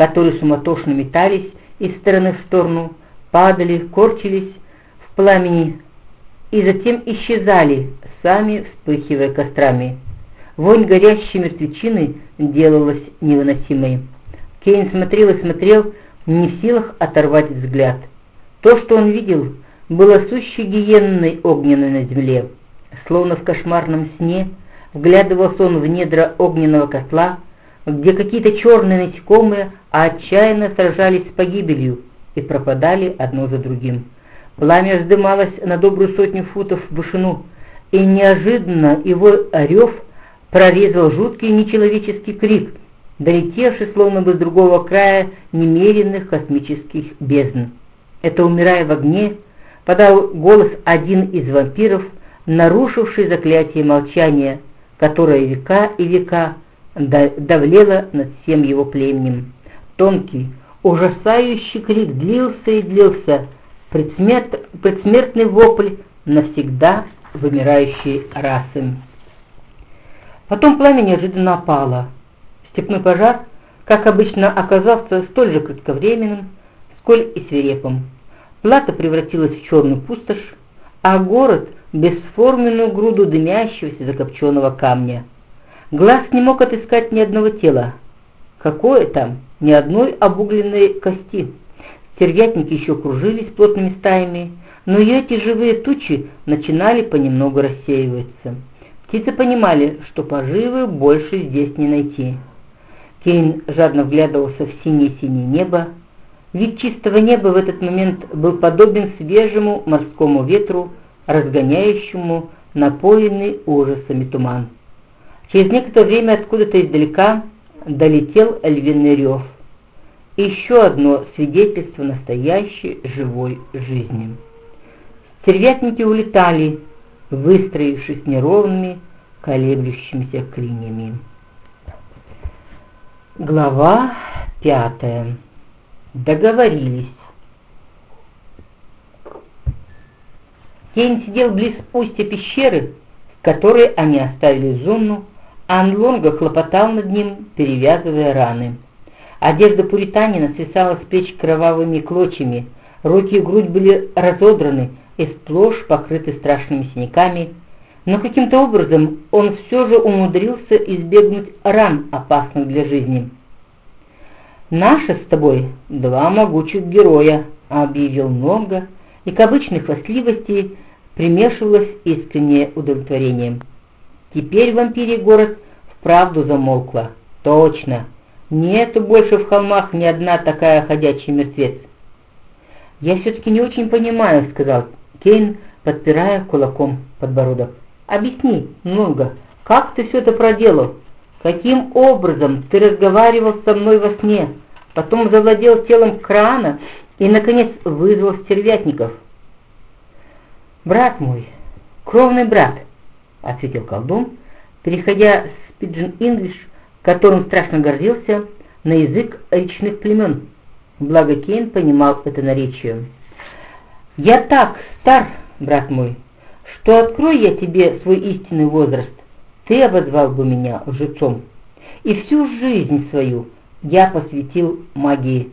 которые суматошно метались из стороны в сторону, падали, корчились в пламени и затем исчезали, сами вспыхивая кострами. Вонь горящей мертвечины делалась невыносимой. Кейн смотрел и смотрел, не в силах оторвать взгляд. То, что он видел, было сущей гиенной огненной на земле. Словно в кошмарном сне вглядывался он в недра огненного котла, где какие-то черные насекомые отчаянно сражались с погибелью и пропадали одно за другим. Пламя вздымалось на добрую сотню футов в вышину, и неожиданно его рев прорезал жуткий нечеловеческий крик, долетевший словно бы с другого края немеренных космических бездн. Это, умирая в огне, подал голос один из вампиров, нарушивший заклятие молчания, которое века и века давлело над всем его племенем. Тонкий, ужасающий крик длился и длился, предсмерт, предсмертный вопль навсегда вымирающей расы. Потом пламя неожиданно опало. Степной пожар, как обычно, оказался столь же кратковременным, сколь и свирепым. Плата превратилась в черную пустошь, а город — бесформенную груду дымящегося закопченного камня. Глаз не мог отыскать ни одного тела. Какое там? Ни одной обугленной кости. Стервятники еще кружились плотными стаями, но и эти живые тучи начинали понемногу рассеиваться. Птицы понимали, что поживы больше здесь не найти. Кейн жадно вглядывался в синее-синее небо. Вид чистого неба в этот момент был подобен свежему морскому ветру, разгоняющему напоенный ужасами туман. Через некоторое время откуда-то издалека долетел львиный рев. Еще одно свидетельство настоящей живой жизни. Стервятники улетали, выстроившись неровными, колеблющимися клиньями. Глава пятая. Договорились. Кейн сидел близ устья пещеры, в которой они оставили Зунну, Анлонга хлопотал над ним, перевязывая раны. Одежда пуританина свисала с плеч кровавыми клочьями, руки и грудь были разодраны и сплошь покрыты страшными синяками, но каким-то образом он все же умудрился избегнуть ран, опасных для жизни. «Наши с тобой два могучих героя», — объявил много, и к обычной хвастливости примешивалось искреннее удовлетворение. Теперь вампирий город вправду замолкла. Точно, нету больше в холмах ни одна такая ходячий мертвец. «Я все-таки не очень понимаю», — сказал Кейн, подпирая кулаком подбородок. «Объясни, много, как ты все это проделал? Каким образом ты разговаривал со мной во сне, потом завладел телом крана и, наконец, вызвал стервятников?» «Брат мой, кровный брат», — ответил колдун, переходя с пиджин English, которым страшно гордился, на язык речных племен. Благо Кейн понимал это наречие. «Я так стар, брат мой, что открой я тебе свой истинный возраст, ты обозвал бы меня лжецом. И всю жизнь свою я посвятил магии.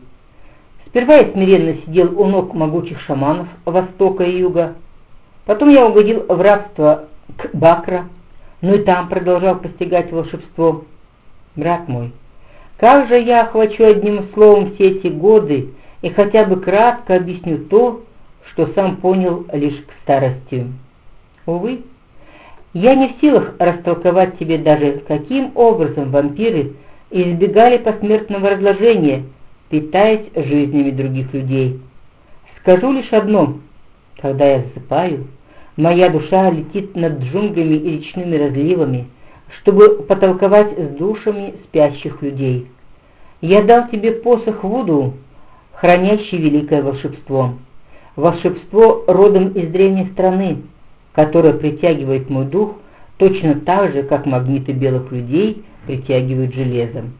Сперва я смиренно сидел у ног могучих шаманов Востока и Юга, потом я угодил в рабство к Бакра, но и там продолжал постигать волшебство. Брат мой, как же я охвачу одним словом все эти годы и хотя бы кратко объясню то, что сам понял лишь к старости. Увы, я не в силах растолковать тебе даже, каким образом вампиры избегали посмертного разложения, питаясь жизнями других людей. Скажу лишь одно, когда я засыпаю, моя душа летит над джунглями и речными разливами, чтобы потолковать с душами спящих людей. Я дал тебе посох Вуду, хранящий великое волшебство волшебство родом из древней страны, которое притягивает мой дух точно так же, как магниты белых людей притягивают железом.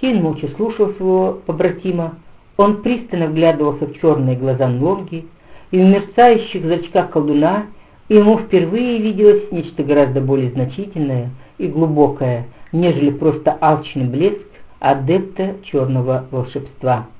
Кейн молча слушал своего побратима, он пристально вглядывался в черные глаза Нлонги, и в мерцающих зрачках колдуна ему впервые виделось нечто гораздо более значительное и глубокое, нежели просто алчный блеск адепта черного волшебства.